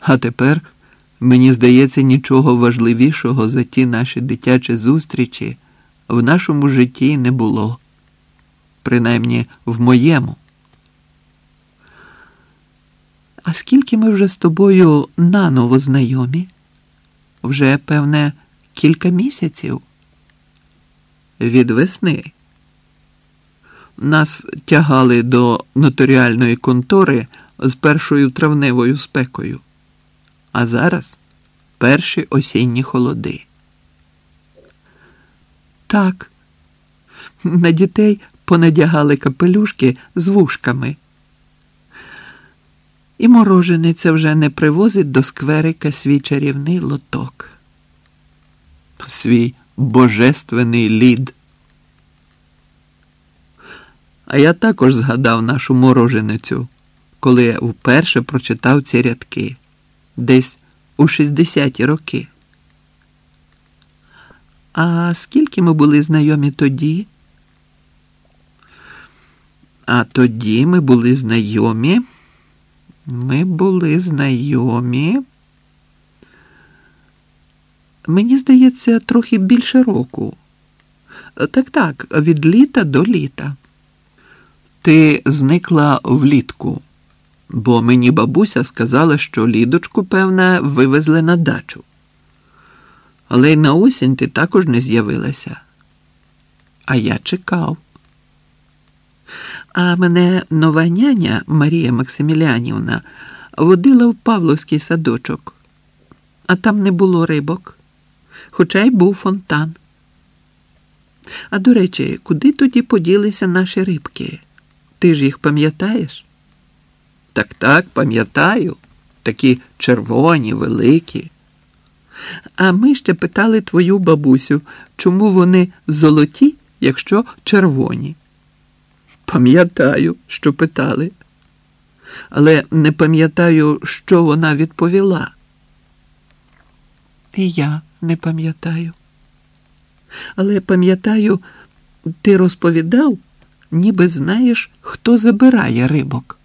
А тепер, мені здається, нічого важливішого за ті наші дитячі зустрічі в нашому житті не було. Принаймні в моєму. А скільки ми вже з тобою наново знайомі? Вже, певне, кілька місяців. Від весни. Нас тягали до нотаріальної контори з першою травневою спекою, а зараз перші осінні холоди. Так, на дітей понадягали капелюшки з вушками. І морожениця вже не привозить до скверика свій чарівний лоток. Свій божественний лід. А я також згадав нашу мороженицю, коли вперше прочитав ці рядки десь у 60-ті роки. А скільки ми були знайомі тоді? А тоді ми були знайомі. Ми були знайомі. Мені здається, трохи більше року. Так, так, від літа до літа. Ти зникла влітку, бо мені бабуся сказала, що лідочку, певне, вивезли на дачу. Але й на осінь ти також не з'явилася. А я чекав. А мене нова няня Марія Максимілянівна водила в Павловський садочок, а там не було рибок, хоча й був фонтан. А до речі, куди тоді поділися наші рибки? Ти ж їх пам'ятаєш? Так, так, пам'ятаю. Такі червоні, великі. А ми ще питали твою бабусю, чому вони золоті, якщо червоні. Пам'ятаю, що питали, але не пам'ятаю, що вона відповіла. І я не пам'ятаю. Але пам'ятаю, ти розповідав, ніби знаєш, хто забирає рибок.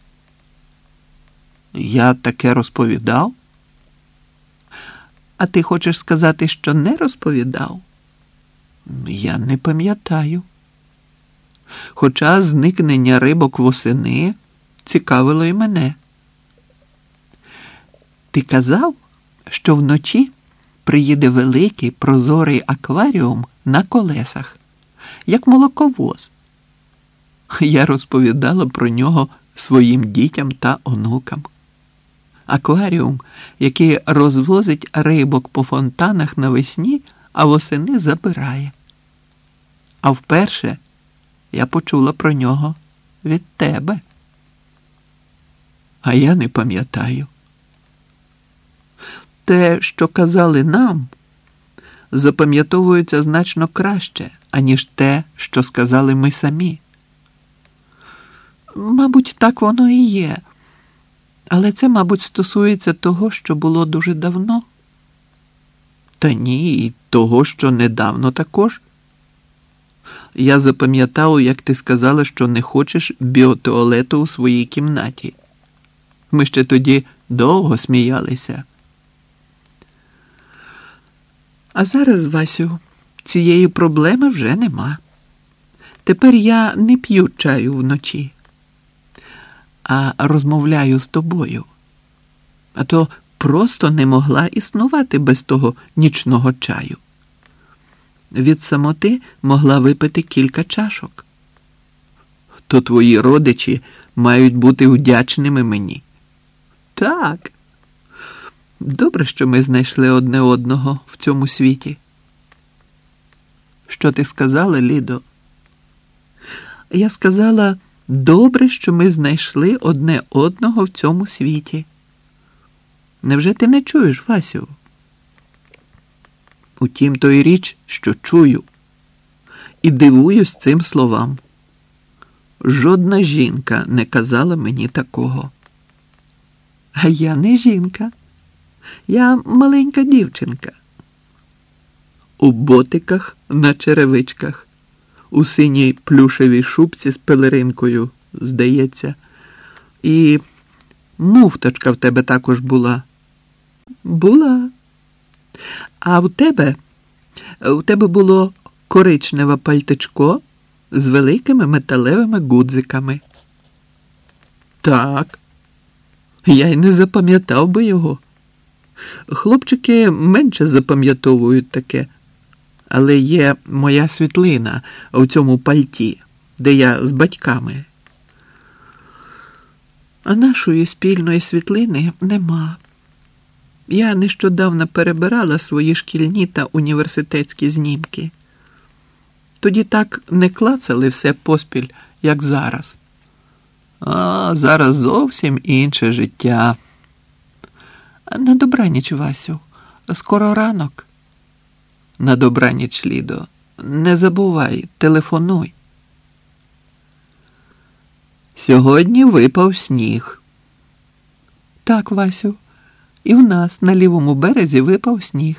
Я таке розповідав? А ти хочеш сказати, що не розповідав? Я не пам'ятаю. Хоча зникнення рибок восени цікавило і мене. Ти казав, що вночі приїде великий прозорий акваріум на колесах, як молоковоз. Я розповідала про нього своїм дітям та онукам. Акваріум, який розвозить рибок по фонтанах навесні, а восени забирає. А вперше я почула про нього від тебе. А я не пам'ятаю. Те, що казали нам, запам'ятовується значно краще, аніж те, що сказали ми самі. Мабуть, так воно і є. Але це, мабуть, стосується того, що було дуже давно. Та ні, і того, що недавно також. Я запам'ятав, як ти сказала, що не хочеш біотуалету у своїй кімнаті. Ми ще тоді довго сміялися. А зараз, Васю, цієї проблеми вже нема. Тепер я не п'ю чаю вночі, а розмовляю з тобою. А то просто не могла існувати без того нічного чаю. Від самоти могла випити кілька чашок. То твої родичі мають бути вдячними мені. Так. Добре, що ми знайшли одне одного в цьому світі. Що ти сказала, Лідо? Я сказала, добре, що ми знайшли одне одного в цьому світі. Невже ти не чуєш, Васю? Утім, то й річ, що чую, і дивуюсь цим словам. Жодна жінка не казала мені такого. А я не жінка, я маленька дівчинка. У ботиках на черевичках, у синій плюшевій шубці з пелеринкою, здається, і муфточка в тебе також була, Була. А у тебе у тебе було коричневе пальтичко з великими металевими гудзиками. Так. Я й не запам'ятав би його. Хлопчики менше запам'ятовують таке, але є моя світлина у цьому пальті, де я з батьками. А нашої спільної світлини нема. Я нещодавно перебирала свої шкільні та університетські знімки. Тоді так не клацали все поспіль, як зараз. А зараз зовсім інше життя. На добраніч, Васю, скоро ранок. На добраніч, Лідо. Не забувай, телефонуй. Сьогодні випав сніг. Так, Васю, і в нас на лівому березі випав сніг.